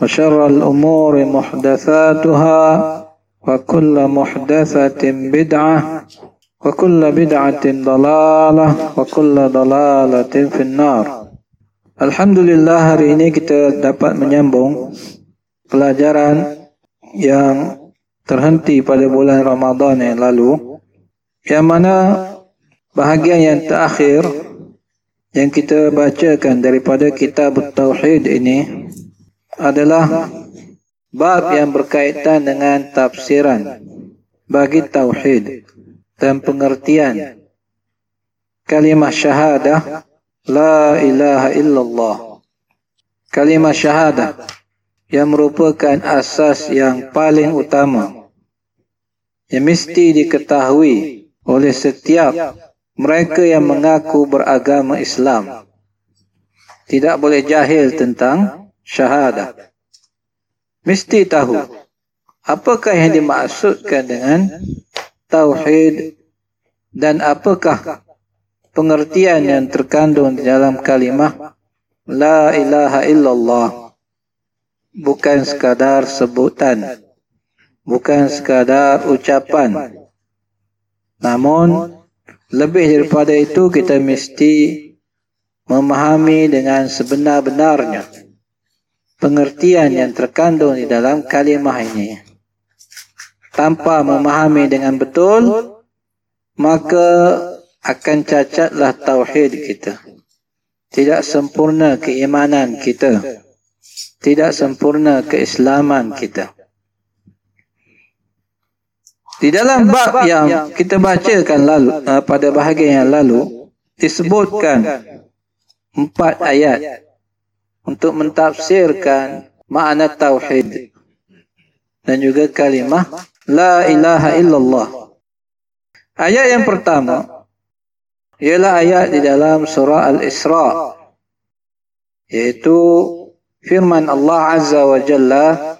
وشر الأمور محدثاتها وكل محدثة بدعة وكل بدعة ضلالة وكل ضلالة في النار Alhamdulillah hari ini kita dapat menyambung pelajaran yang terhenti pada bulan Ramadan yang lalu yang mana bahagian yang terakhir yang kita bacakan daripada kitab Tauhid ini adalah bab yang berkaitan dengan tafsiran bagi Tauhid dan pengertian kalimah syahadah La ilaha illallah. Kalimah syahadah yang merupakan asas yang paling utama yang mesti diketahui oleh setiap mereka yang mengaku beragama Islam. Tidak boleh jahil tentang syahadah. Mesti tahu apakah yang dimaksudkan dengan tauhid dan apakah pengertian yang terkandung di dalam kalimah La ilaha illallah? Bukan sekadar sebutan bukan sekadar ucapan. Namun lebih daripada itu kita mesti memahami dengan sebenar-benarnya pengertian yang terkandung di dalam kalimah ini tanpa memahami dengan betul maka akan cacatlah tauhid kita. Tidak sempurna keimanan kita. Tidak sempurna keislaman kita. Di dalam bab yang kita bacakan lalu uh, pada bahagian yang lalu disebutkan empat ayat untuk mentafsirkan makna tauhid dan juga kalimah la ilaha illallah. Ayat yang pertama ialah ayat di dalam surah Al-Isra yaitu firman Allah Azza wa Jalla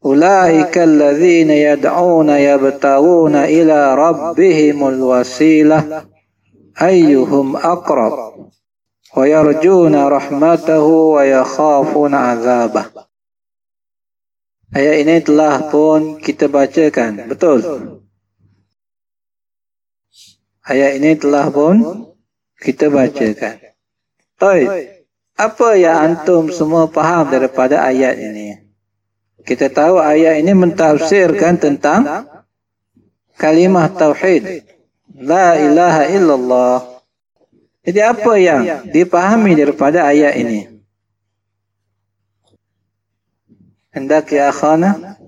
ulaika alladhina yad'una yabtaguna ila rabbihimul wasilah ayyuhum aqrab yarjuna rahmatahu yakhafuna azabah Ayat ini telah pun kita bacakan betul Ayat ini telah pun kita bacakan. Oi, apa yang antum semua faham daripada ayat ini? Kita tahu ayat ini mentafsirkan tentang kalimah tauhid. La ilaha illallah. Jadi apa yang dipahami daripada ayat ini? Hendak ya khana?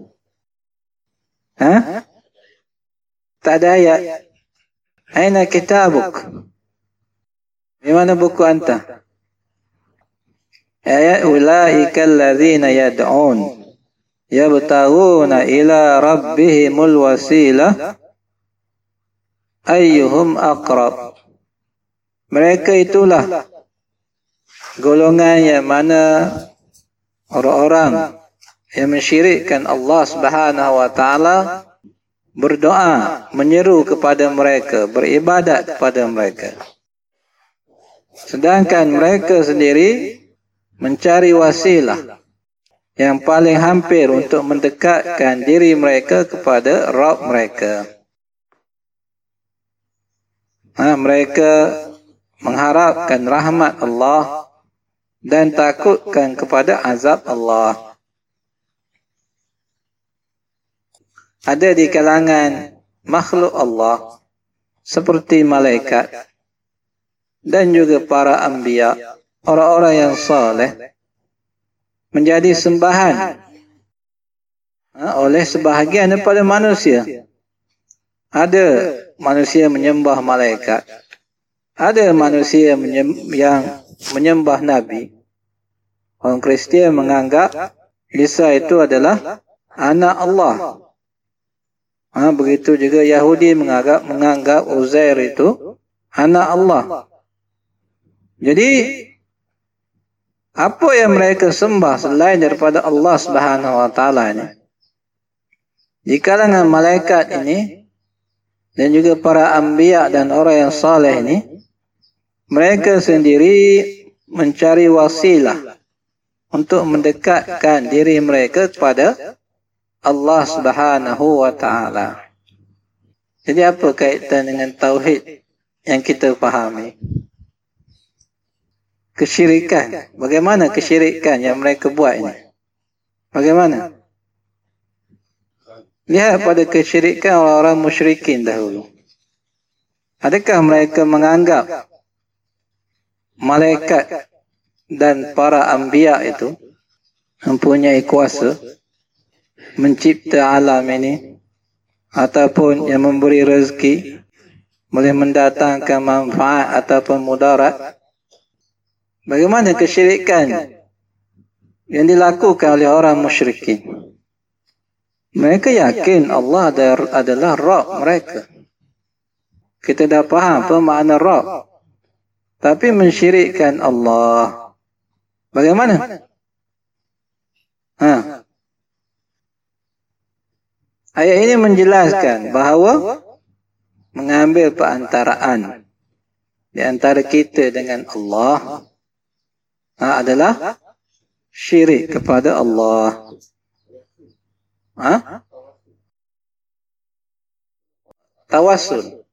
Ha? Tak ada ayat. Aina kitabuk. Di mana buku anta? Ayat ulaika alladhina yad'un yabtaghuna ila rabbihimul wasila ayyuhum aqrab mereka itulah golongan yang mana orang-orang yang mensyirikkan Allah Subhanahu wa taala berdoa, menyeru kepada mereka, beribadat kepada mereka. Sedangkan mereka sendiri mencari wasilah yang paling hampir untuk mendekatkan diri mereka kepada Rabb mereka. Ha, mereka mengharapkan rahmat Allah dan takutkan kepada azab Allah. ada di kalangan makhluk Allah seperti malaikat dan juga para anbiya orang-orang yang saleh menjadi sembahan ha, oleh sebahagian daripada manusia ada manusia menyembah malaikat ada manusia yang menyembah nabi orang Kristian menganggap Isa itu adalah anak Allah Ha, begitu juga Yahudi menganggap menganggap Uzair itu anak Allah. Jadi apa yang mereka sembah selain daripada Allah Subhanahu Wa Taala ini? Di kalangan malaikat ini dan juga para anbiya dan orang yang saleh ini mereka sendiri mencari wasilah untuk mendekatkan diri mereka kepada Allah Subhanahu wa taala. Jadi apa kaitan dengan tauhid yang kita fahami? Kesyirikan. Bagaimana kesyirikan yang mereka buat ini? Bagaimana? Lihat pada kesyirikan orang-orang musyrikin dahulu. Adakah mereka menganggap malaikat dan para anbiya itu mempunyai kuasa mencipta alam ini ataupun yang memberi rezeki boleh mendatangkan manfaat ataupun mudarat. Bagaimana kesyirikan yang dilakukan oleh orang musyrikin? Mereka yakin Allah adalah Rabb mereka. Kita dah faham apa makna Rabb tapi mensyirikkan Allah bagaimana ha Ayat ini menjelaskan bahawa mengambil perantaraan di antara kita dengan Allah ha, adalah syirik kepada Allah. Ha? Tawasul.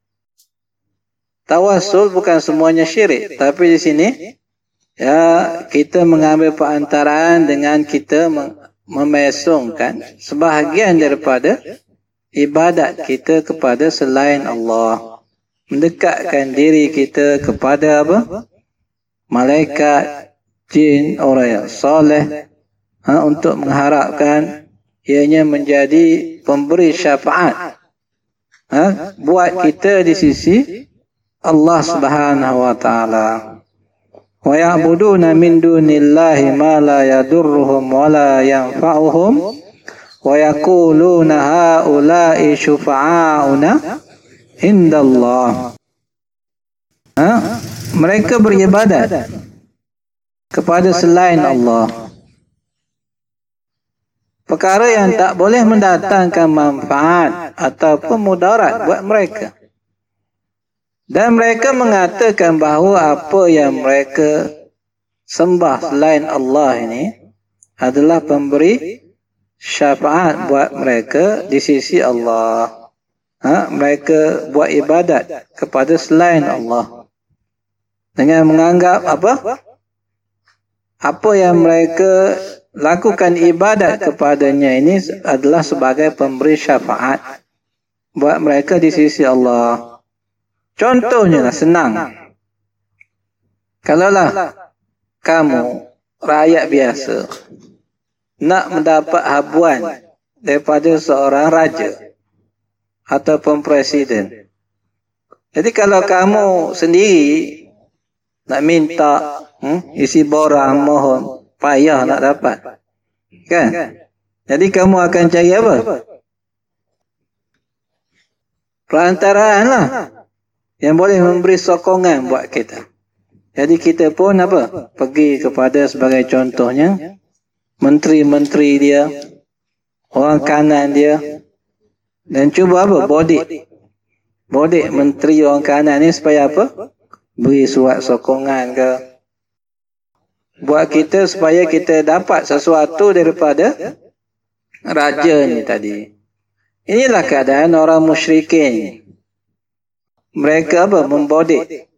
Tawasul bukan semuanya syirik, tapi di sini ya kita mengambil perantaraan dengan kita memesongkan sebahagian daripada ibadat kita kepada selain Allah. Mendekatkan diri kita kepada apa? Malaikat jin orang yang soleh ha, untuk mengharapkan ianya menjadi pemberi syafaat ha, buat kita di sisi Allah Subhanahu wa taala. Wa ya'buduna min dunillahi ma la yadurruhum wa la yanfa'uhum. Wa yaquluna haula'i syufa'auna indallah. Ha? mereka beribadat kepada selain Allah. Perkara yang tak boleh mendatangkan manfaat ataupun mudarat buat mereka dan mereka mengatakan bahawa apa yang mereka sembah selain Allah ini adalah pemberi syafaat buat mereka di sisi Allah. Ha? Mereka buat ibadat kepada selain Allah. Dengan menganggap apa? Apa yang mereka lakukan ibadat kepadanya ini adalah sebagai pemberi syafaat buat mereka di sisi Allah. Contohnya lah senang. Kalaulah kamu rakyat biasa nak mendapat habuan daripada seorang raja ataupun presiden. Jadi kalau kamu sendiri nak minta hmm, isi borang mohon payah nak dapat. Kan? Jadi kamu akan cari apa? Perantaraan lah yang boleh memberi sokongan buat kita. Jadi kita pun apa? Pergi kepada sebagai contohnya menteri-menteri dia, orang kanan dia dan cuba apa? Bodik. Bodik menteri orang kanan ni supaya apa? Beri surat sokongan ke buat kita supaya kita dapat sesuatu daripada raja ni tadi. Inilah keadaan orang musyrikin mereka apa membodik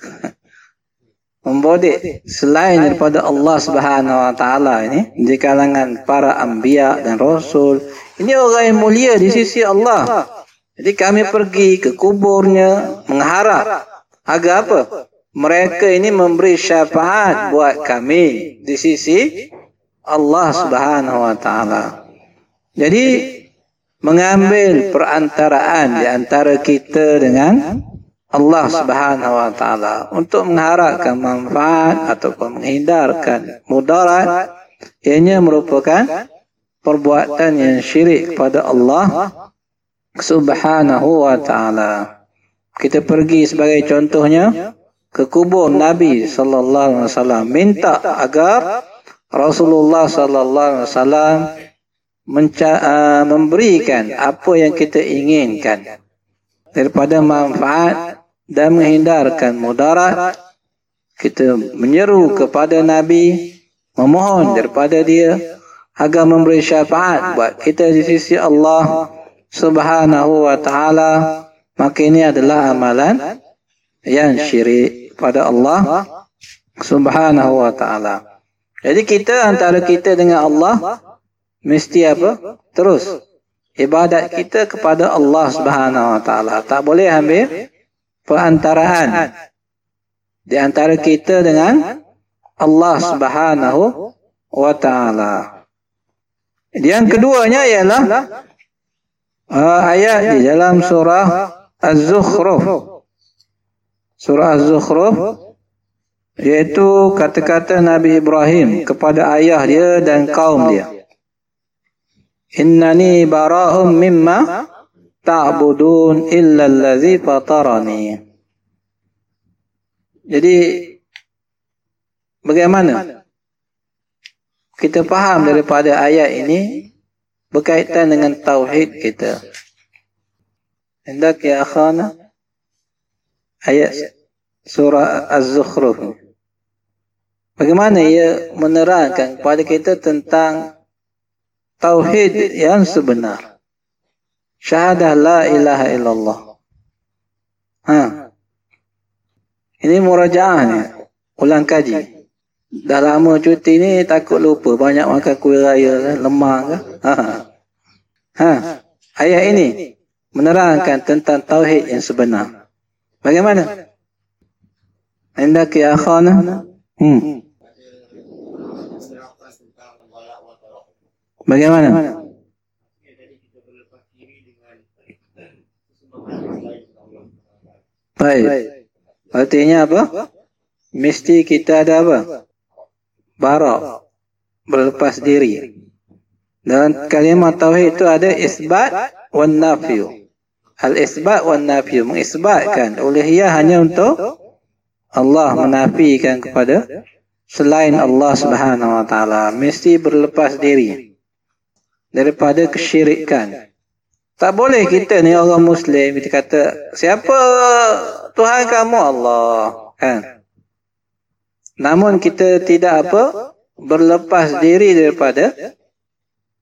membodik selain daripada Allah Subhanahu Wa Taala ini di kalangan para anbiya dan rasul ini orang yang mulia di sisi Allah Jadi kami pergi ke kuburnya mengharap agar apa? Mereka ini memberi syafaat buat kami di sisi Allah Subhanahu wa taala. Jadi mengambil perantaraan di antara kita dengan Allah Subhanahu wa taala untuk mengharapkan manfaat ataupun menghindarkan mudarat ianya merupakan perbuatan yang syirik kepada Allah Subhanahu wa taala. Kita pergi sebagai contohnya ke kubur Nabi sallallahu alaihi wasallam minta agar Rasulullah sallallahu alaihi wasallam uh, memberikan apa yang kita inginkan. Daripada manfaat dan menghindarkan mudarat kita menyeru kepada Nabi memohon daripada dia agar memberi syafaat buat kita di sisi Allah subhanahu wa ta'ala. Maka ini adalah amalan yang syirik pada Allah subhanahu wa ta'ala. Jadi kita antara kita dengan Allah mesti apa? Terus ibadat kita kepada Allah Subhanahu wa taala. Tak boleh ambil perantaraan di antara kita dengan Allah Subhanahu wa taala. Yang keduanya ialah uh, ayat di dalam surah Az-Zukhruf. Surah Az-Zukhruf Iaitu kata-kata Nabi Ibrahim kepada ayah dia dan kaum dia. Innani bara'um mimma ta'budun illa allazi fatarani. Jadi bagaimana kita faham daripada ayat ini berkaitan dengan tauhid kita. Hendak ya akhana ayat surah Az-Zukhruf. Bagaimana ia menerangkan kepada kita tentang tauhid yang sebenar. Syahadah la ilaha illallah. Ha. Ini murajaahnya. Ulang kaji. Dah lama cuti ni takut lupa. Banyak makan kuih raya lemah ke. Ha. ha. Ayat ini menerangkan tentang tauhid yang sebenar. Bagaimana? Anda ke akhana? Hmm. Bagaimana? Baik. Artinya apa? Mesti kita ada apa? Barak. Berlepas diri. Dan kalimat tauhid itu ada isbat wan nafiu. Al isbat wan nafiu mengisbatkan uluhiyah hanya untuk Allah menafikan kepada selain Allah Subhanahu wa taala mesti berlepas diri daripada kesyirikan. Tak boleh kita ni orang Muslim kita kata siapa Tuhan kamu Allah kan. Namun kita tidak apa berlepas diri daripada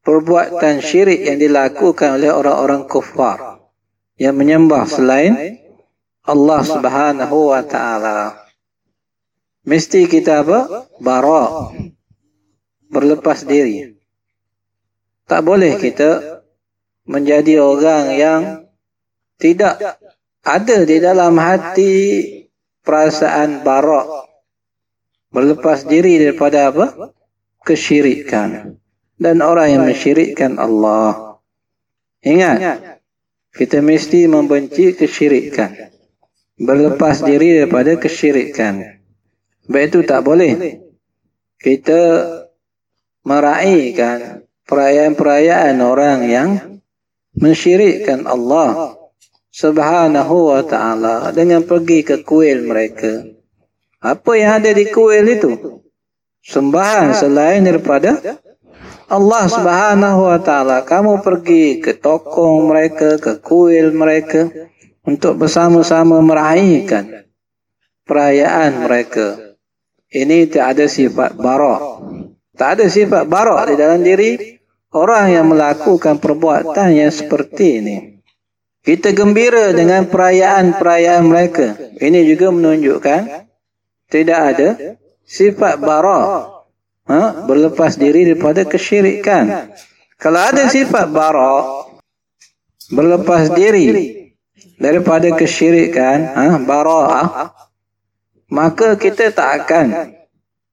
perbuatan syirik yang dilakukan oleh orang-orang kufar yang menyembah selain Allah Subhanahu wa taala. Mesti kita apa? Bara. Berlepas diri. Tak boleh kita menjadi orang yang tidak ada di dalam hati perasaan barak berlepas diri daripada apa? kesyirikan dan orang yang mensyirikkan Allah. Ingat, kita mesti membenci kesyirikan. Berlepas diri daripada kesyirikan. Baik itu tak boleh. Kita meraihkan perayaan-perayaan orang yang mensyirikkan Allah subhanahu wa ta'ala dengan pergi ke kuil mereka. Apa yang ada di kuil itu? Sembahan selain daripada Allah subhanahu wa ta'ala. Kamu pergi ke tokong mereka, ke kuil mereka untuk bersama-sama meraihkan perayaan mereka. Ini tak ada sifat barak. Tak ada sifat barak di dalam diri orang yang melakukan perbuatan yang seperti ini. Kita gembira dengan perayaan-perayaan mereka. Ini juga menunjukkan tidak ada sifat bara. Ha? Berlepas diri daripada kesyirikan. Kalau ada sifat bara, berlepas diri daripada kesyirikan ha, bara'ah maka kita tak akan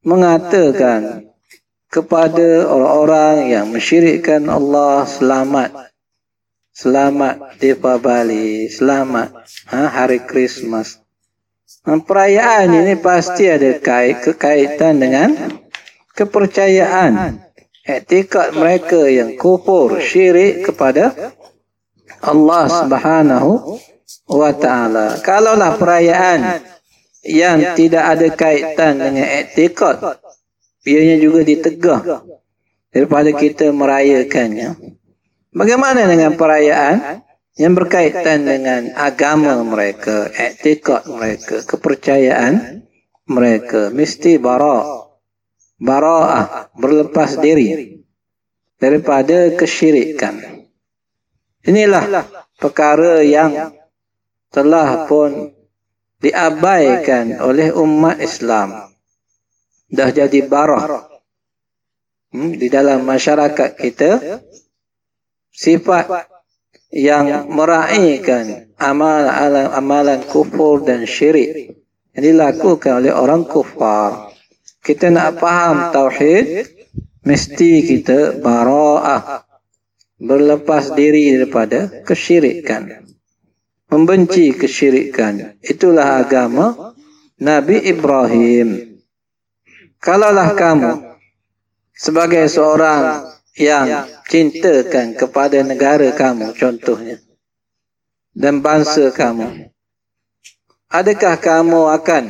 mengatakan kepada orang-orang yang mensyirikkan Allah. Selamat. Selamat Deepavali. Selamat ha, hari Christmas ha, perayaan ini pasti ada kait, kekaitan dengan kepercayaan. Etikad mereka yang kufur syirik kepada Allah Subhanahu wa taala. Kalaulah perayaan yang tidak ada kaitan dengan etikad, ianya juga ditegah daripada kita merayakannya. Bagaimana dengan perayaan yang berkaitan dengan agama mereka, etikad mereka, kepercayaan mereka mesti bara bara'ah berlepas diri daripada kesyirikan. Inilah perkara yang telah pun diabaikan oleh umat Islam. Dah jadi barah hmm, di dalam masyarakat kita. Sifat yang meraihkan amalan, amalan kufur dan syirik yang dilakukan oleh orang kufar. Kita nak faham tauhid, mesti kita bara'ah berlepas diri daripada kesyirikan. Membenci kesyirikan. Itulah agama Nabi Ibrahim. Kalaulah kamu sebagai seorang yang cintakan kepada negara kamu contohnya dan bangsa kamu. adakah kamu akan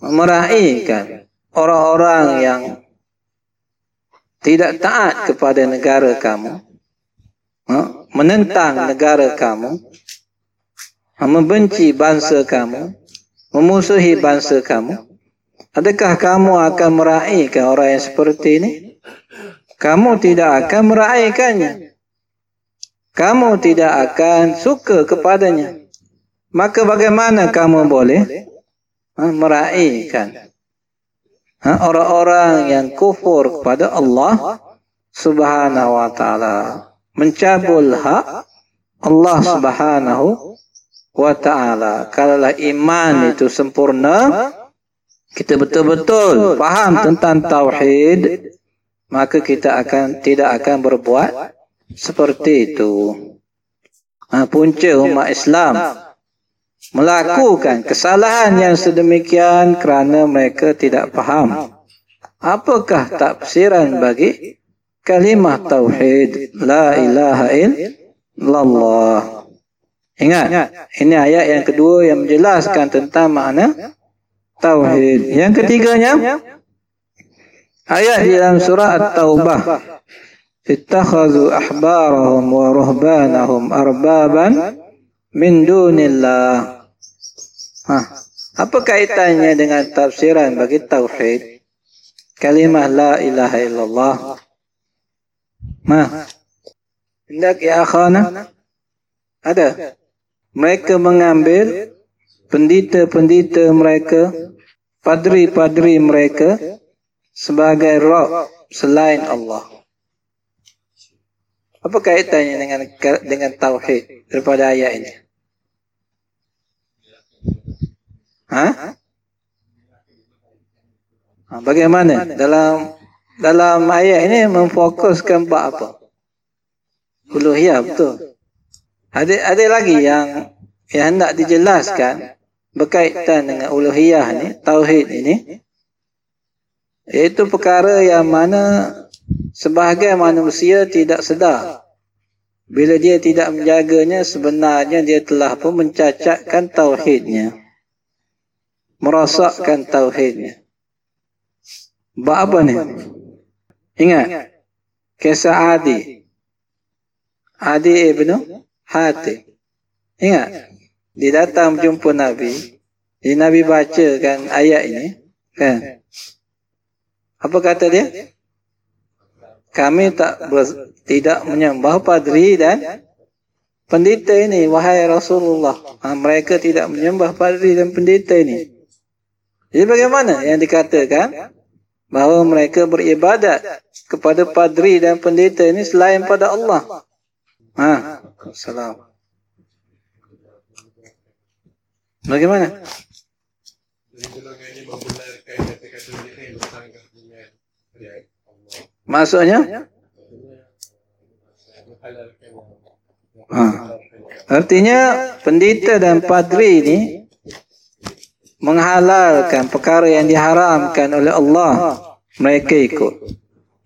meraihkan orang-orang yang tidak taat kepada negara kamu, ha? menentang negara kamu, ha? membenci bangsa kamu, memusuhi bangsa kamu, adakah kamu akan meraihkan orang yang seperti ini? Kamu tidak akan meraihkannya. Kamu tidak akan suka kepadanya. Maka bagaimana kamu boleh ha? meraihkan? ha, orang-orang yang kufur kepada Allah Subhanahu wa taala mencabul hak Allah Subhanahu wa taala kalau iman itu sempurna kita betul-betul faham tentang tauhid maka kita akan tidak akan berbuat seperti itu ha, punca umat Islam melakukan kesalahan yang sedemikian kerana mereka tidak faham. Apakah tafsiran bagi kalimah tauhid la ilaha illallah? Ingat, ini ayat yang kedua yang menjelaskan tentang makna tauhid. Yang ketiganya ayat di dalam surah At-Taubah. Ittakhadhu ahbarahum wa ruhbanahum arbaban min dunillah. Ha. Apa kaitannya dengan tafsiran bagi tauhid? Kalimah la ilaha illallah. Ma. Hendak ya akhana? Ada. Mereka mengambil pendita-pendita mereka, padri-padri mereka sebagai roh selain Allah. Apa kaitannya dengan dengan tauhid daripada ayat ini? Ha? ha? Bagaimana dalam dalam ayat ini memfokuskan bab apa? Uluhiyah betul. Ada ada lagi yang yang hendak dijelaskan berkaitan dengan uluhiyah ni, tauhid ini. Itu perkara yang mana sebahagian manusia tidak sedar. Bila dia tidak menjaganya, sebenarnya dia telah pun mencacatkan tauhidnya merosakkan tauhidnya. Buat apa ni? Ingat. Kisah Adi. Adi ibnu Hati. Ingat. Dia datang berjumpa Nabi. Jadi Nabi bacakan ayat ini. Kan? Apa kata dia? Kami tak ber, tidak menyembah padri dan pendeta ini. Wahai Rasulullah. Ha, mereka tidak menyembah padri dan pendeta ini. Jadi bagaimana yang dikatakan bahawa mereka beribadat kepada padri dan pendeta ini selain pada Allah? Ha, Assalamualaikum. Bagaimana? Maksudnya? Ha. Artinya pendeta dan padri ini menghalalkan perkara yang diharamkan oleh Allah mereka ikut.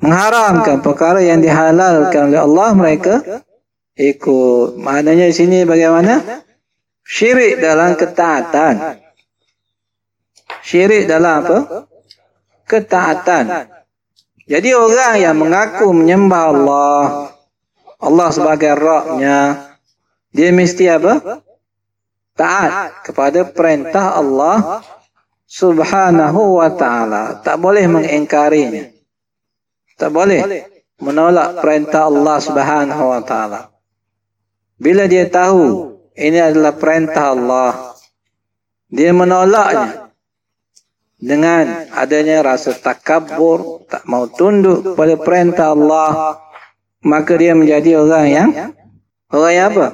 Mengharamkan perkara yang dihalalkan oleh Allah mereka ikut. Maknanya di sini bagaimana? Syirik dalam ketaatan. Syirik dalam apa? Ketaatan. Jadi orang yang mengaku menyembah Allah, Allah sebagai Rabbnya, dia mesti apa? Taat kepada perintah Allah subhanahu wa ta'ala. Tak boleh mengingkarinya. Tak boleh menolak perintah Allah subhanahu wa ta'ala. Bila dia tahu ini adalah perintah Allah. Dia menolaknya dengan adanya rasa takabur, tak mau tunduk kepada perintah Allah, maka dia menjadi orang yang orang yang apa?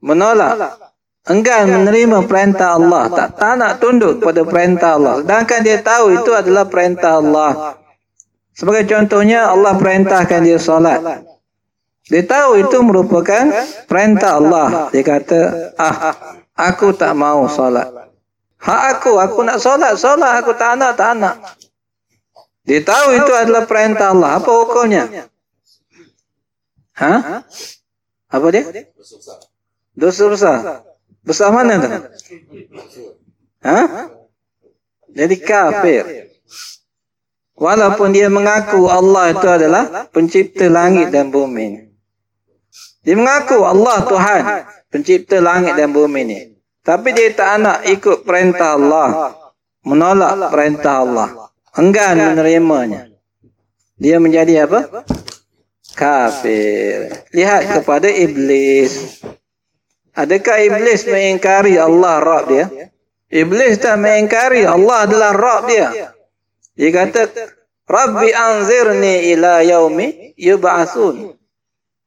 Menolak. Enggan menerima perintah Allah, tak tak nak tunduk kepada perintah Allah. Sedangkan dia tahu itu adalah perintah Allah. Sebagai contohnya Allah perintahkan dia solat. Dia tahu itu merupakan perintah Allah. Dia kata, ah, aku tak mau solat. Hak aku, aku nak solat, solat. Aku tak nak, tak nak. Dia tahu itu adalah perintah Allah. Apa hukumnya? Ha? Apa dia? Dosa besar. Besar mana tu? Ha? Jadi kafir. Walaupun dia mengaku Allah itu adalah pencipta langit dan bumi. Dia mengaku Allah Tuhan pencipta langit dan bumi ini. Tapi dia tak nak ikut perintah Allah. Menolak perintah Allah. Enggan menerimanya. Dia menjadi apa? Kafir. Lihat kepada iblis. Adakah iblis mengingkari Allah Rabb dia? Iblis tak mengingkari Allah adalah Rabb dia. Dia kata, Rabbi anzirni ila yaumi yub'asun.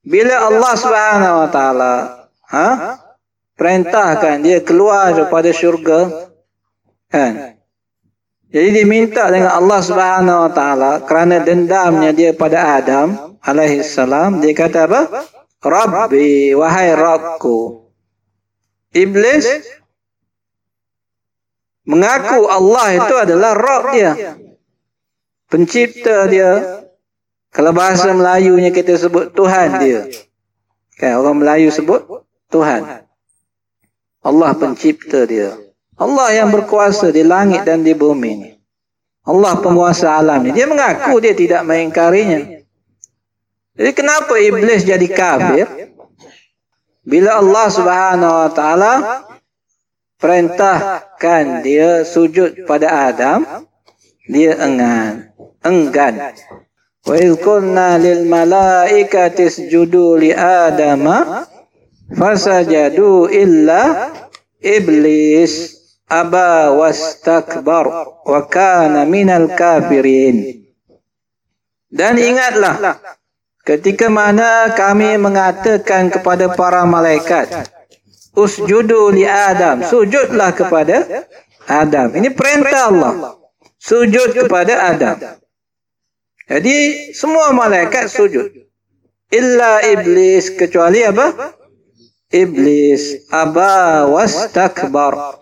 Bila Allah Subhanahu Wa Taala ha perintahkan dia keluar daripada syurga kan? Jadi diminta dengan Allah Subhanahu Wa Taala kerana dendamnya dia pada Adam alaihi salam dia kata apa? Rabbi wahai Rabbku. Iblis mengaku Allah itu adalah Rabb dia. Pencipta dia kalau bahasa Melayunya kita sebut Tuhan dia. Kan orang Melayu sebut Tuhan. Allah pencipta dia. Allah yang berkuasa di langit dan di bumi ni. Allah penguasa alam ni. Dia mengaku dia tidak mengingkarinya. Jadi kenapa iblis jadi kafir? Bila Allah Subhanahu wa taala perintahkan dia sujud pada Adam, dia enggan. Enggan. Wa idh qulna lil malaikati isjudu li adama fasajadu illa iblis aba wastakbar wa kana minal kafirin. Dan ingatlah ketika mana kami mengatakan kepada para malaikat usjudu li adam sujudlah kepada adam. Ini perintah Allah. Sujud kepada adam jadi semua malaikat sujud. Illa iblis kecuali apa? Iblis aba wastakbar.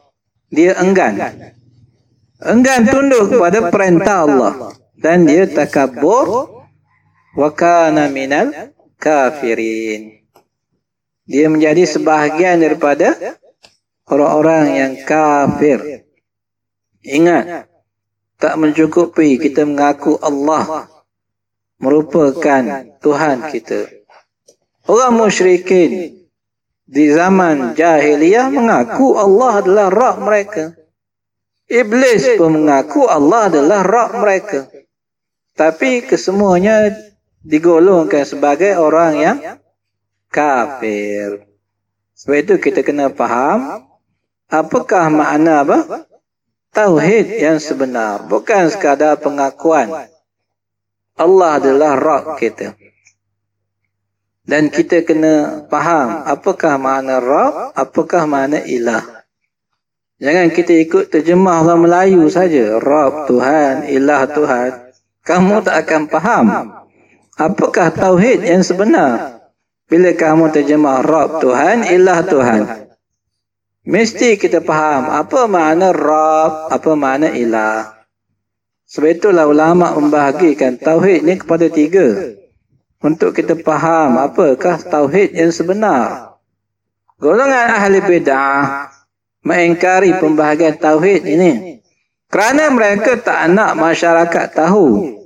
Dia enggan. Enggan tunduk kepada perintah Allah dan dia takabur wa kana minal kafirin. Dia menjadi sebahagian daripada orang-orang yang kafir. Ingat, tak mencukupi kita mengaku Allah merupakan Tuhan kita. Orang musyrikin di zaman jahiliyah mengaku Allah adalah Rabb mereka. Iblis pun mengaku Allah adalah Rabb mereka. Tapi kesemuanya digolongkan sebagai orang yang kafir. Sebab itu kita kena faham apakah makna apa? Tauhid yang sebenar. Bukan sekadar pengakuan. Allah adalah Rabb kita. Dan kita kena faham apakah makna Rab, apakah makna ilah. Jangan kita ikut terjemah orang Melayu saja. Rab Tuhan, ilah Tuhan. Kamu tak akan faham. Apakah tauhid yang sebenar? Bila kamu terjemah Rab Tuhan, ilah Tuhan. Mesti kita faham apa makna Rab, apa makna ilah. Sebab itulah ulama membahagikan tauhid ni kepada tiga untuk kita faham apakah tauhid yang sebenar. Golongan ahli bid'ah mengingkari pembahagian tauhid ini kerana mereka tak nak masyarakat tahu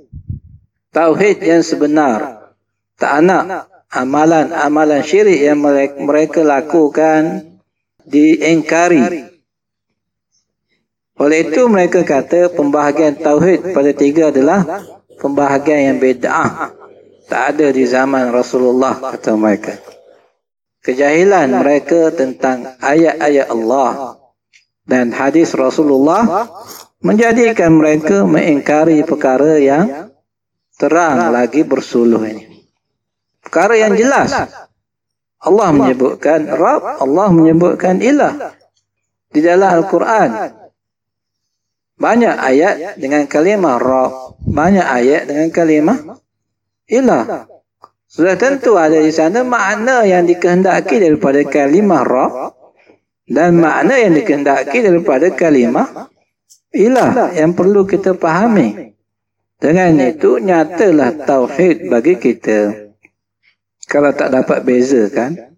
tauhid yang sebenar. Tak nak amalan-amalan syirik yang mereka lakukan diingkari. Oleh itu mereka kata pembahagian tauhid pada tiga adalah pembahagian yang bid'ah tak ada di zaman Rasulullah kata mereka. Kejahilan mereka tentang ayat-ayat Allah dan hadis Rasulullah menjadikan mereka mengingkari perkara yang terang lagi bersuluh ini. Perkara yang jelas. Allah menyebutkan Rab, Allah menyebutkan ilah. Di dalam Al-Quran. Banyak ayat dengan kalimah Rab. Banyak ayat dengan kalimah ilah. Sudah tentu ada di sana makna yang dikehendaki daripada kalimah Rab dan makna yang dikehendaki daripada kalimah ilah yang perlu kita fahami. Dengan itu nyatalah tauhid bagi kita. Kalau tak dapat beza kan,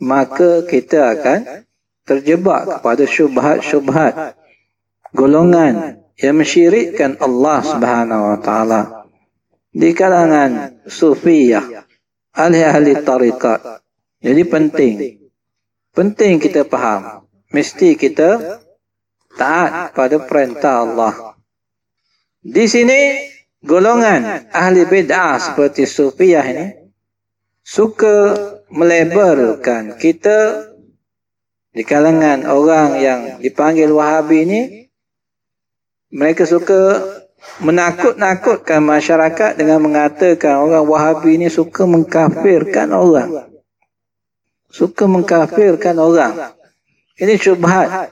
maka kita akan terjebak kepada syubhat-syubhat golongan yang mensyirikkan Allah Subhanahu wa taala. Di kalangan sufiyah ahli-ahli tarikat jadi penting. Penting kita faham. Mesti kita taat pada perintah Allah. Di sini golongan ahli bid'ah seperti sufiyah ini suka melabelkan kita di kalangan orang yang dipanggil wahabi ini mereka suka menakut-nakutkan masyarakat dengan mengatakan orang Wahabi ini suka mengkafirkan orang. Suka mengkafirkan orang. Ini syubhat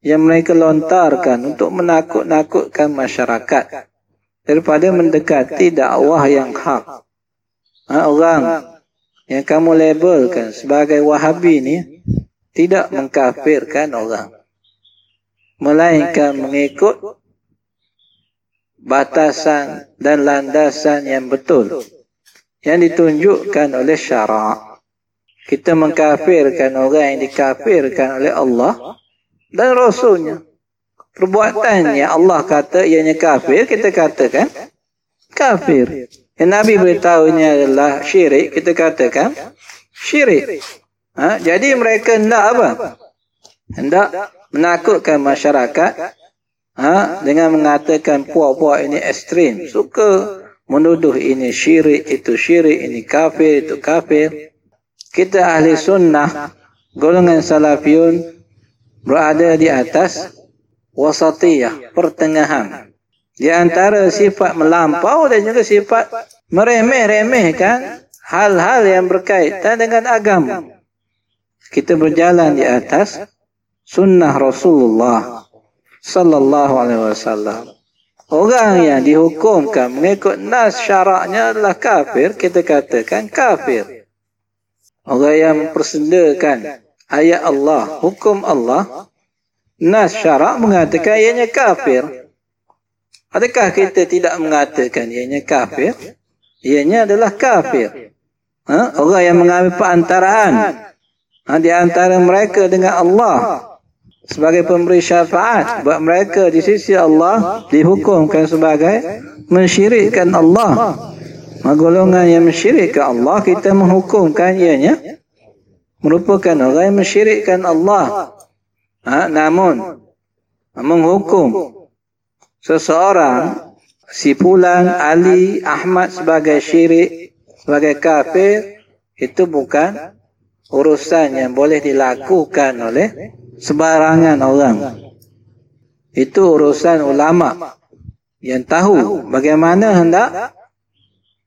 yang mereka lontarkan untuk menakut-nakutkan masyarakat daripada mendekati dakwah yang hak. Ha, orang yang kamu labelkan sebagai Wahabi ini tidak mengkafirkan orang. Melainkan mengikut batasan dan landasan yang betul yang ditunjukkan oleh syarak. Kita mengkafirkan orang yang dikafirkan oleh Allah dan Rasulnya. Perbuatannya Allah kata ianya kafir, kita katakan kafir. Yang Nabi beritahu ini adalah syirik, kita katakan syirik. Ha? Jadi mereka hendak apa? Hendak menakutkan masyarakat ha, dengan mengatakan puak-puak ini ekstrim suka menuduh ini syirik itu syirik ini kafir itu kafir kita ahli sunnah golongan salafiyun berada di atas wasatiyah pertengahan di antara sifat melampau dan juga sifat meremeh-remehkan hal-hal yang berkaitan dengan agama kita berjalan di atas sunnah Rasulullah sallallahu alaihi wasallam. Orang yang dihukumkan mengikut nas syaraknya adalah kafir, kita katakan kafir. Orang yang mempersendakan ayat Allah, hukum Allah, nas syarak mengatakan ianya kafir. Adakah kita tidak mengatakan ianya kafir? Ianya adalah kafir. Ha? Orang yang mengambil perantaraan ha? di antara mereka dengan Allah sebagai pemberi syafaat buat mereka di sisi Allah dihukumkan sebagai mensyirikkan Allah. Golongan yang mensyirikkan Allah kita menghukumkan ianya merupakan orang yang mensyirikkan Allah. Ha, namun menghukum seseorang si Fulan Ali Ahmad sebagai syirik sebagai kafir itu bukan urusan yang boleh dilakukan oleh sebarangan orang. Itu urusan ulama yang tahu bagaimana hendak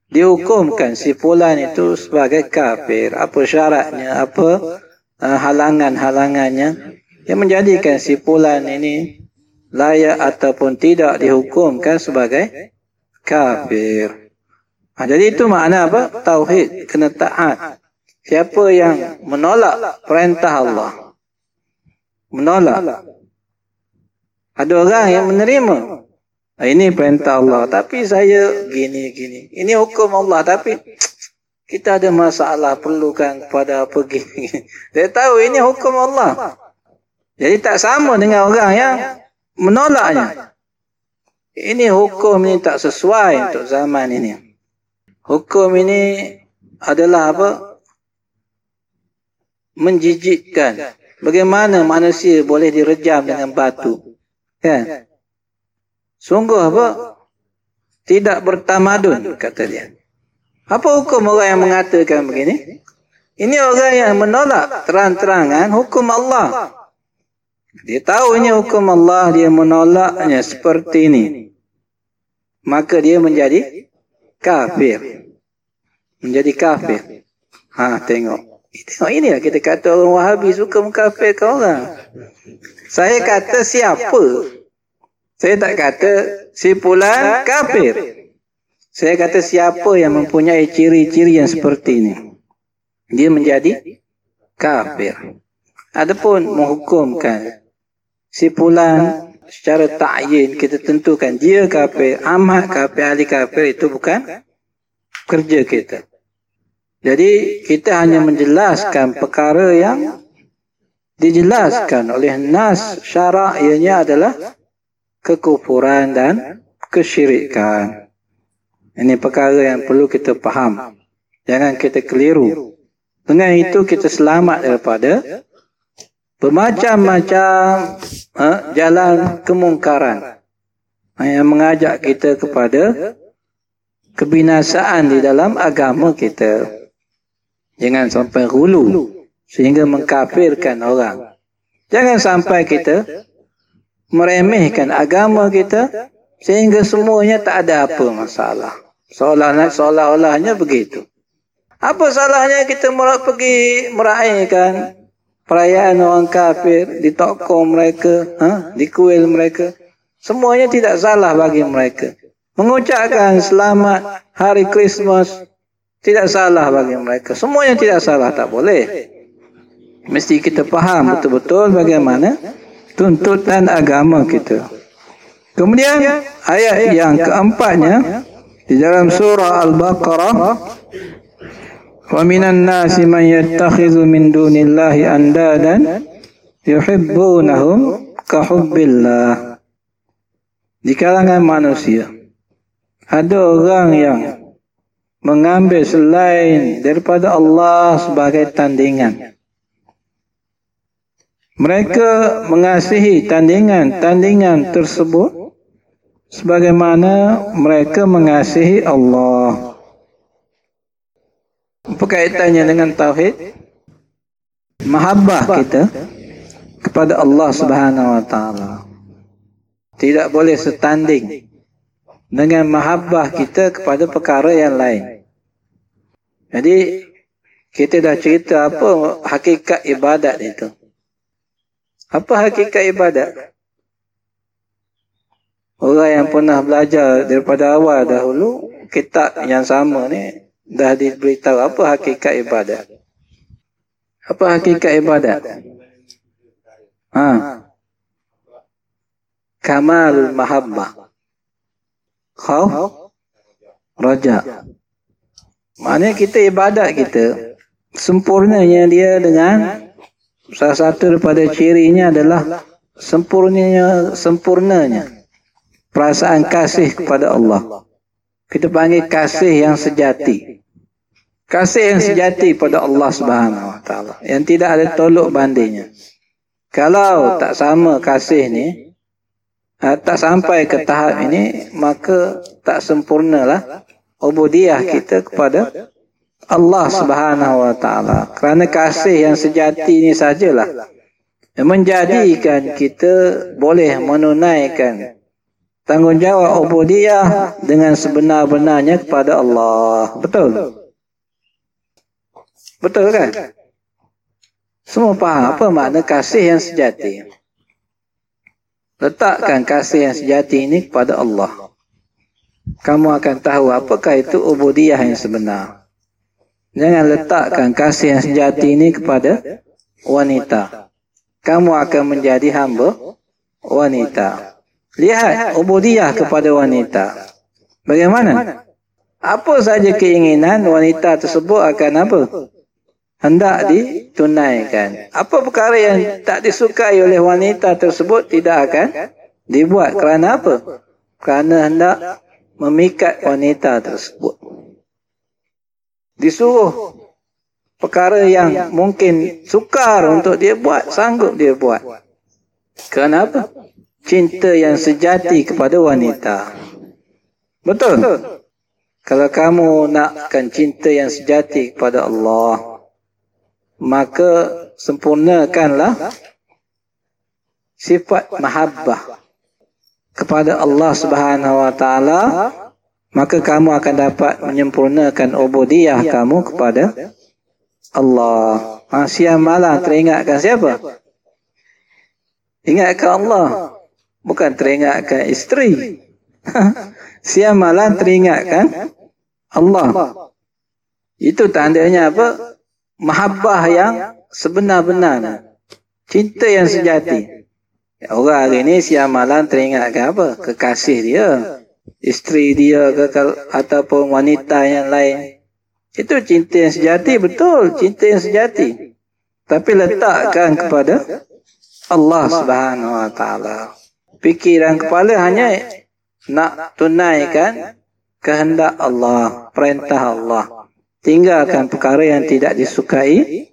dihukumkan si fulan itu sebagai kafir apa syaratnya apa uh, halangan-halangannya yang menjadikan si fulan ini layak ataupun tidak dihukumkan sebagai kafir ha, jadi itu makna apa tauhid kena taat siapa yang menolak perintah Allah menolak ada orang yang menerima Ah, ini perintah Allah. Tapi saya gini, gini. Ini hukum Allah. Tapi kita ada masalah perlukan kepada apa gini. Saya tahu ini hukum Allah. Jadi tak sama dengan orang yang menolaknya. Ini hukum ini tak sesuai untuk zaman ini. Hukum ini adalah apa? Menjijikkan. Bagaimana manusia boleh direjam dengan batu. Kan? Sungguh apa? Tidak bertamadun, kata dia. Apa hukum orang yang mengatakan begini? Ini orang yang menolak terang-terangan hukum Allah. Dia tahu ini hukum Allah, dia menolaknya seperti ini. Maka dia menjadi kafir. Menjadi kafir. Ha, tengok. Tengok ini lah kita kata orang Wahabi suka mengkafirkan orang. Saya kata siapa saya tak kata si pulan kafir. Saya kata siapa yang mempunyai ciri-ciri yang seperti ini. Dia menjadi kafir. Adapun menghukumkan si pulan secara ta'yin kita tentukan dia kafir, amat kafir, ahli kafir itu bukan kerja kita. Jadi kita hanya menjelaskan perkara yang dijelaskan oleh nas syarak ianya adalah kekufuran dan kesyirikan. Ini perkara yang perlu kita faham. Jangan kita keliru. Dengan itu kita selamat daripada bermacam-macam ha, jalan kemungkaran yang mengajak kita kepada kebinasaan di dalam agama kita. Jangan sampai hulu sehingga mengkafirkan orang. Jangan sampai kita meremehkan agama kita sehingga semuanya tak ada apa masalah. Seolah-olah seolah-olahnya begitu. Apa salahnya kita pergi meraihkan perayaan orang kafir di toko mereka, ha? di kuil mereka. Semuanya tidak salah bagi mereka. Mengucapkan selamat hari Christmas tidak salah bagi mereka. Semuanya tidak salah, tak boleh. Mesti kita faham betul-betul bagaimana tuntutan agama kita. Kemudian ayat yang keempatnya di dalam surah Al-Baqarah Wa minan nasi man yattakhidhu min dunillahi andadan yuhibbunahum hubbillah. Di kalangan manusia ada orang yang mengambil selain daripada Allah sebagai tandingan. Mereka mengasihi tandingan-tandingan tersebut sebagaimana mereka mengasihi Allah. Apa kaitannya dengan tauhid? Mahabbah kita kepada Allah Subhanahu wa taala. Tidak boleh setanding dengan mahabbah kita kepada perkara yang lain. Jadi kita dah cerita apa hakikat ibadat itu. Apa hakikat ibadat? Orang yang pernah belajar daripada awal dahulu, kitab yang sama ni dah diberitahu apa hakikat ibadat. Apa hakikat ibadat? Ha. Kamalul mahabbah. Khauf raja. Maknanya kita ibadat kita sempurnanya dia dengan Salah satu daripada cirinya adalah sempurnanya sempurnanya perasaan kasih kepada Allah. Kita panggil kasih yang sejati. Kasih yang sejati pada Allah Subhanahu Wa Taala yang tidak ada tolok bandingnya. Kalau tak sama kasih ni, ah, tak sampai ke tahap ini, maka tak sempurnalah ubudiyah kita kepada Allah Subhanahu wa taala. Kerana kasih yang sejati ini sajalah menjadikan kita boleh menunaikan tanggungjawab ubudiyah dengan sebenar-benarnya kepada Allah. Betul? Betul kan? Semua faham apa makna kasih yang sejati. Letakkan kasih yang sejati ini kepada Allah. Kamu akan tahu apakah itu ubudiyah yang sebenar. Jangan letakkan kasih yang sejati ini kepada wanita. Kamu akan menjadi hamba wanita. Lihat ubudiyah kepada wanita. Bagaimana? Apa saja keinginan wanita tersebut akan apa? Hendak ditunaikan. Apa perkara yang tak disukai oleh wanita tersebut tidak akan dibuat. Kerana apa? Kerana hendak memikat wanita tersebut. Disuruh perkara yang mungkin sukar untuk dia buat, sanggup dia buat. Kenapa? Cinta yang sejati kepada wanita. Betul? Kalau kamu nakkan cinta yang sejati kepada Allah, maka sempurnakanlah sifat mahabbah kepada Allah Subhanahu wa taala, maka kamu akan dapat menyempurnakan ubudiyah kamu kepada Allah. Ha, siang malam teringatkan siapa? Ingatkan Allah bukan teringatkan isteri. Siang malam teringatkan Allah. Itu tandanya apa? Mahabbah yang sebenar-benar. Cinta yang sejati. Orang hari ini siang malam teringatkan apa? Kekasih dia. Isteri dia ke, ataupun wanita yang lain. Itu cinta yang sejati. Betul. Cinta yang sejati. Tapi letakkan kepada Allah subhanahu wa ta'ala fikiran kepala hanya nak tunaikan kehendak Allah, perintah Allah. Tinggalkan perkara yang tidak disukai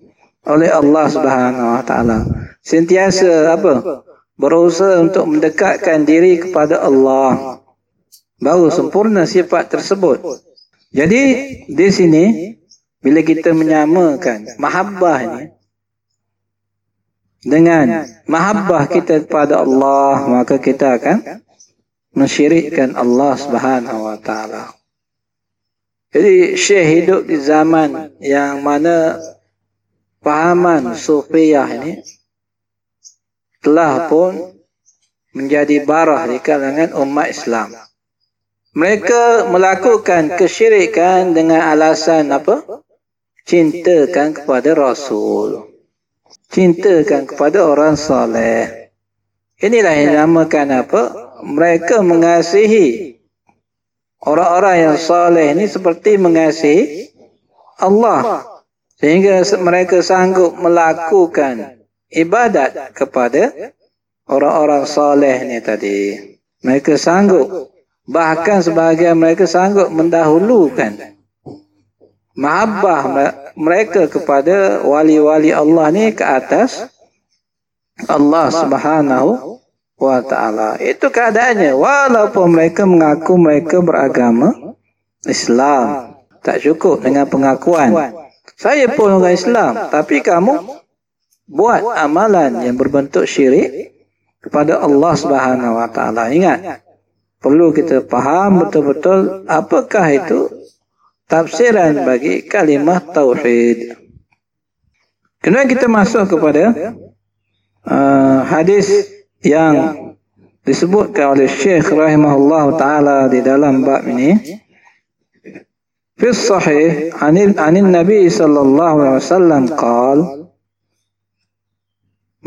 oleh Allah Subhanahu Wa Taala. Sentiasa apa? Berusaha untuk mendekatkan diri kepada Allah. Baru sempurna sifat tersebut. Jadi di sini bila kita menyamakan mahabbah ini dengan mahabbah kita kepada Allah maka kita akan mensyirikkan Allah Subhanahu wa taala. Jadi Syekh hidup di zaman yang mana pahaman sufiyah ini telah pun menjadi barah di kalangan umat Islam. Mereka melakukan kesyirikan dengan alasan apa? Cintakan kepada Rasul cintakan kepada orang soleh. Inilah yang dinamakan apa? Mereka mengasihi orang-orang yang soleh ini seperti mengasihi Allah. Sehingga mereka sanggup melakukan ibadat kepada orang-orang soleh ini tadi. Mereka sanggup. Bahkan sebahagian mereka sanggup mendahulukan mahabbah mereka kepada wali-wali Allah ni ke atas Allah Subhanahu wa taala. Itu keadaannya walaupun mereka mengaku mereka beragama Islam. Tak cukup dengan pengakuan. Saya pun orang Islam, tapi kamu buat amalan yang berbentuk syirik kepada Allah Subhanahu wa taala. Ingat, perlu kita faham betul-betul apakah itu tafsiran bagi kalimah tauhid. Kemudian kita masuk kepada uh, hadis yang disebutkan oleh Syekh rahimahullah taala di dalam bab ini. Fi sahih anil anin Nabi sallallahu alaihi wasallam qaal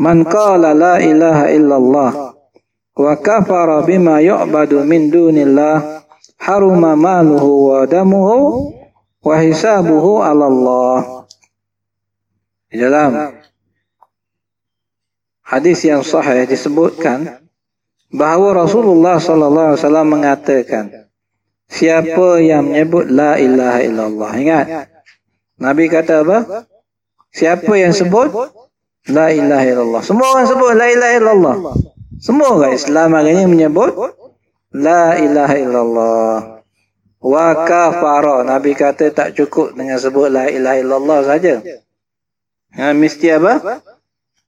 Man qala la ilaha illallah wa kafara bima yu'badu min dunillah haruma maluhu wa damuhu wa hisabuhu ala Allah. Di dalam hadis yang sahih disebutkan bahawa Rasulullah sallallahu alaihi wasallam mengatakan siapa yang menyebut la ilaha illallah ingat Nabi kata apa? Siapa yang sebut la ilaha illallah. Semua orang sebut la ilaha illallah. Semua orang Islam hari ini menyebut La ilaha illallah. Wa kafara. Nabi kata tak cukup dengan sebut la ilaha illallah saja. Ha, mesti apa?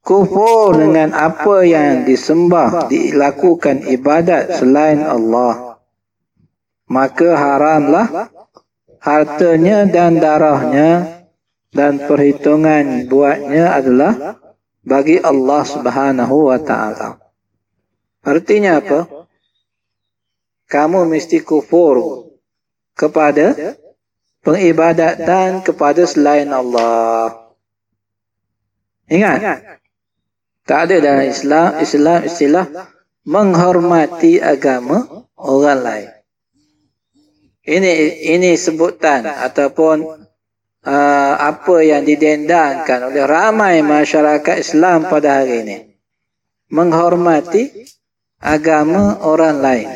kufur dengan apa yang disembah, dilakukan ibadat selain Allah, maka haramlah hartanya dan darahnya dan perhitungan buatnya adalah bagi Allah Subhanahu wa taala. Artinya apa? Kamu mesti kufur kepada pengibadatan kepada selain Allah. Ingat, tak ada dalam Islam, Islam istilah menghormati agama orang lain. Ini ini sebutan ataupun uh, apa yang didendangkan oleh ramai masyarakat Islam pada hari ini. Menghormati agama orang lain.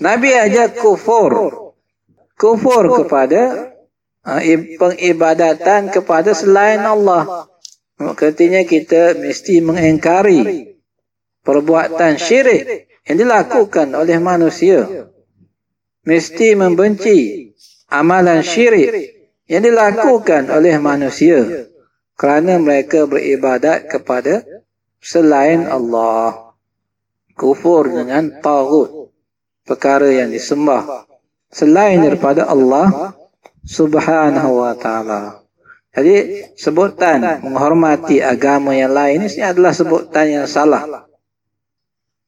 Nabi aja kufur. Kufur kepada uh, pengibadatan kepada selain Allah. Artinya kita mesti mengingkari perbuatan syirik yang dilakukan oleh manusia. Mesti membenci amalan syirik yang dilakukan oleh manusia kerana mereka beribadat kepada selain Allah. Kufur dengan tagut, perkara yang disembah selain daripada Allah Subhanahu wa taala. Jadi sebutan menghormati agama yang lain ini adalah sebutan yang salah.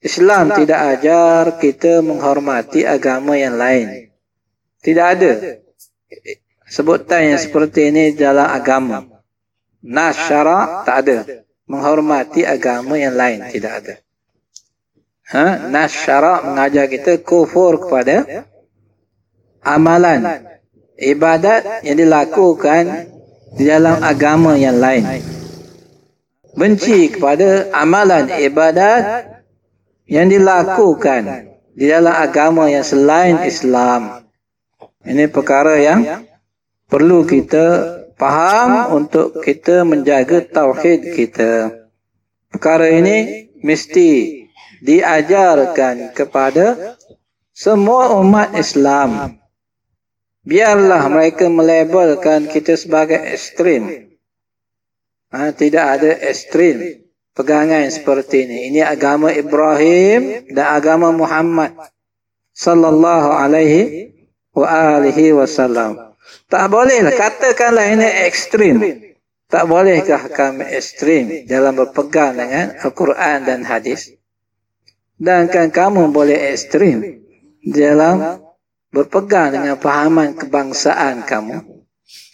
Islam tidak ajar kita menghormati agama yang lain. Tidak ada sebutan yang seperti ini dalam agama. Nas syara tak ada. Menghormati agama yang lain tidak ada. Ha? Nas syara mengajar kita kufur kepada amalan ibadat yang dilakukan di dalam agama yang lain. Benci kepada amalan ibadat yang dilakukan di dalam agama yang selain Islam. Ini perkara yang perlu kita faham untuk kita menjaga tauhid kita. Perkara ini mesti diajarkan kepada semua umat Islam biarlah mereka melabelkan kita sebagai ekstrim. Ha, tidak ada ekstrim pegangan seperti ini. Ini agama Ibrahim dan agama Muhammad sallallahu alaihi wa alihi wasallam. Tak bolehlah katakanlah ini ekstrim. Tak bolehkah kami ekstrim dalam berpegang dengan Al-Quran dan hadis? Dan kan kamu boleh ekstrim dalam berpegang dengan pahaman kebangsaan kamu.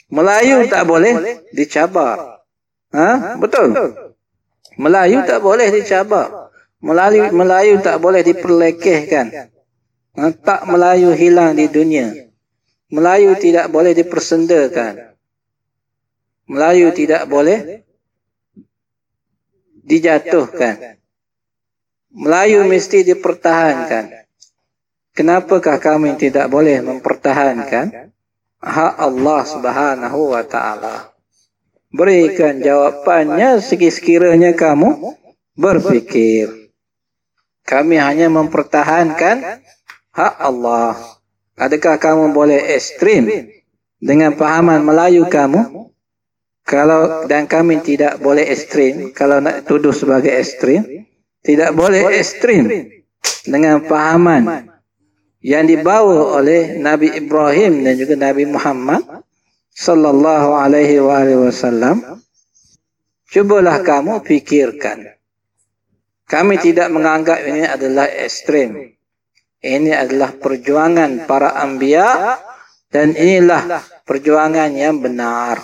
Melayu tak boleh dicabar. Ha? Betul? Melayu tak boleh dicabar. Melayu, Melayu tak boleh diperlekehkan. Ha? Tak Melayu hilang di dunia. Melayu tidak boleh dipersendakan. Melayu tidak boleh dijatuhkan. Melayu mesti dipertahankan. Kenapakah kami tidak boleh mempertahankan hak Allah Subhanahu wa taala? Berikan jawapannya sekiranya kamu berfikir. Kami hanya mempertahankan hak Allah. Adakah kamu boleh ekstrim dengan pahaman Melayu kamu? Kalau dan kami tidak boleh ekstrim kalau nak tuduh sebagai ekstrim, tidak boleh ekstrim dengan pahaman yang dibawa oleh Nabi Ibrahim dan juga Nabi Muhammad sallallahu alaihi wasallam. Cubalah kamu fikirkan. Kami tidak menganggap ini adalah ekstrem ini adalah perjuangan para anbiya dan inilah perjuangan yang benar.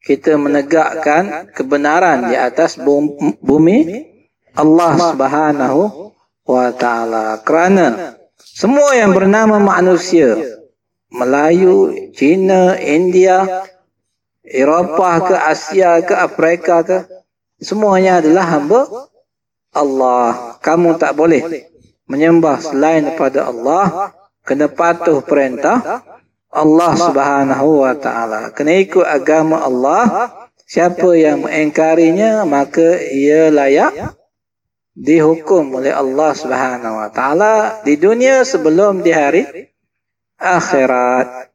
Kita menegakkan kebenaran di atas bumi Allah Subhanahu wa taala kerana semua yang bernama manusia. Melayu, Cina, India, Eropah ke Asia ke Afrika ke. Semuanya adalah hamba Allah. Kamu tak boleh menyembah selain daripada Allah. Kena patuh perintah Allah subhanahu wa ta'ala. Kena ikut agama Allah. Siapa yang mengingkarinya maka ia layak dihukum oleh Allah Subhanahu wa taala di dunia sebelum di hari akhirat.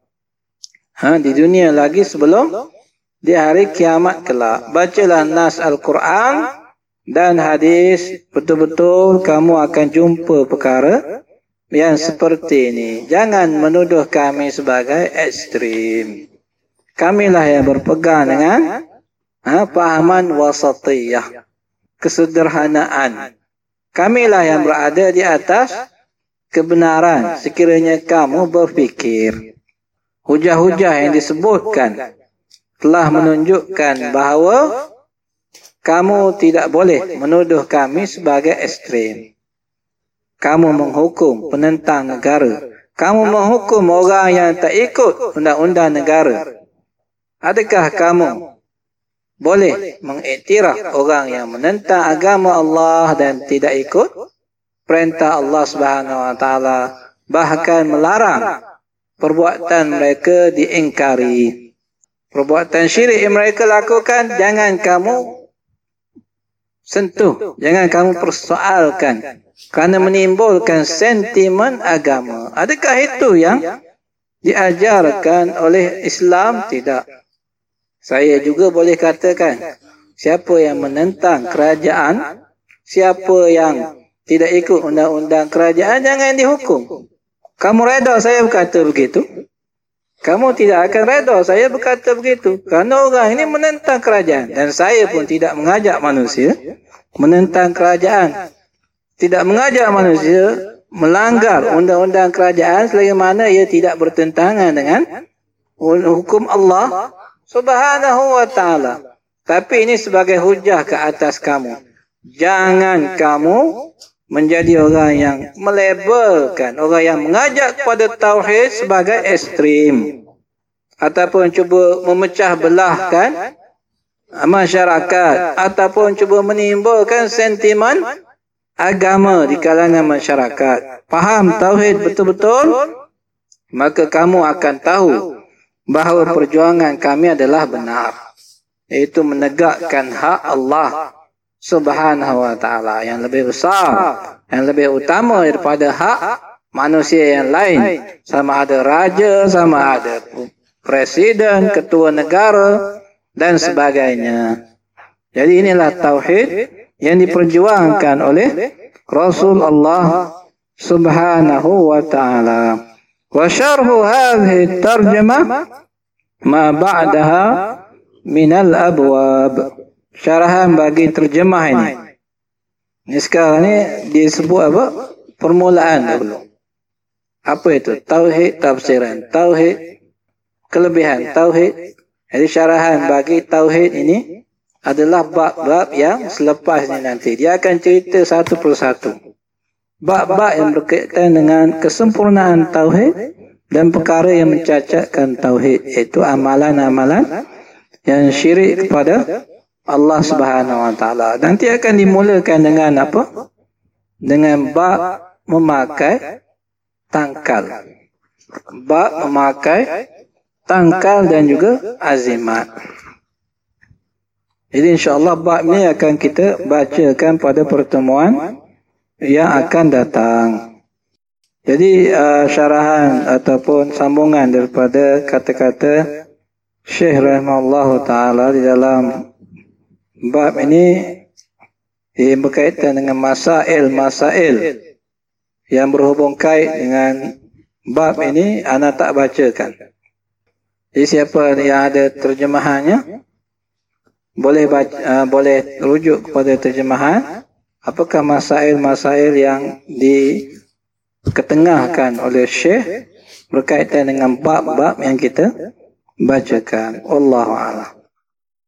Ha di dunia lagi sebelum di hari kiamat kelak. Bacalah nas Al-Quran dan hadis betul-betul kamu akan jumpa perkara yang seperti ini. Jangan menuduh kami sebagai ekstrim. Kamilah yang berpegang dengan ha, pahaman wasatiyah. Kesederhanaan. Kamilah yang berada di atas kebenaran sekiranya kamu berfikir. Hujah-hujah yang disebutkan telah menunjukkan bahawa kamu tidak boleh menuduh kami sebagai ekstrim. Kamu menghukum penentang negara. Kamu menghukum orang yang tak ikut undang-undang negara. Adakah kamu boleh mengiktiraf orang yang menentang agama Allah dan tidak ikut perintah Allah Subhanahu Wa Taala bahkan melarang perbuatan mereka diingkari. Perbuatan syirik yang mereka lakukan jangan kamu sentuh, jangan kamu persoalkan kerana menimbulkan sentimen agama. Adakah itu yang diajarkan oleh Islam? Tidak. Saya juga boleh katakan siapa yang menentang kerajaan, siapa yang tidak ikut undang-undang kerajaan jangan dihukum. Kamu reda saya berkata begitu? Kamu tidak akan reda saya berkata begitu. Kerana orang ini menentang kerajaan. Dan saya pun tidak mengajak manusia menentang kerajaan. Tidak mengajak manusia melanggar undang-undang kerajaan selagi mana ia tidak bertentangan dengan hukum Allah subhanahu wa ta'ala. Tapi ini sebagai hujah ke atas kamu. Jangan kamu menjadi orang yang melabelkan orang yang mengajak kepada tauhid sebagai ekstrim ataupun cuba memecah belahkan masyarakat ataupun cuba menimbulkan sentimen agama di kalangan masyarakat faham tauhid betul-betul maka kamu akan tahu bahawa perjuangan kami adalah benar iaitu menegakkan hak Allah subhanahu wa ta'ala yang lebih besar, yang lebih utama daripada hak manusia yang lain. Sama ada raja, sama ada presiden, ketua negara dan sebagainya. Jadi inilah tauhid yang diperjuangkan oleh Rasul Allah subhanahu wa ta'ala. Tarjamah ma ba'daha minal abwab syarahan bagi terjemah ini. Ini sekarang ni disebut apa? Permulaan dulu. Apa itu? Tauhid tafsiran. Tauhid kelebihan. Tauhid. Jadi syarahan bagi tauhid ini adalah bab-bab yang selepas ini nanti. Dia akan cerita satu persatu. Bab-bab yang berkaitan dengan kesempurnaan tauhid dan perkara yang mencacatkan tauhid. Iaitu amalan-amalan yang syirik kepada Allah Subhanahu Wa Taala. Nanti akan dimulakan dengan apa? Dengan bab memakai tangkal. Bab memakai tangkal dan juga azimat. Jadi insyaAllah bab ini akan kita bacakan pada pertemuan yang akan datang. Jadi uh, syarahan ataupun sambungan daripada kata-kata Syekh Rahimahullah Ta'ala di dalam bab ini ia berkaitan dengan masail-masail yang berhubung kait dengan bab ini ana tak bacakan. Jadi siapa yang ada terjemahannya boleh baca, uh, boleh rujuk kepada terjemahan apakah masail-masail yang diketengahkan oleh Syekh berkaitan dengan bab-bab yang kita bacakan. Allahu a'lam.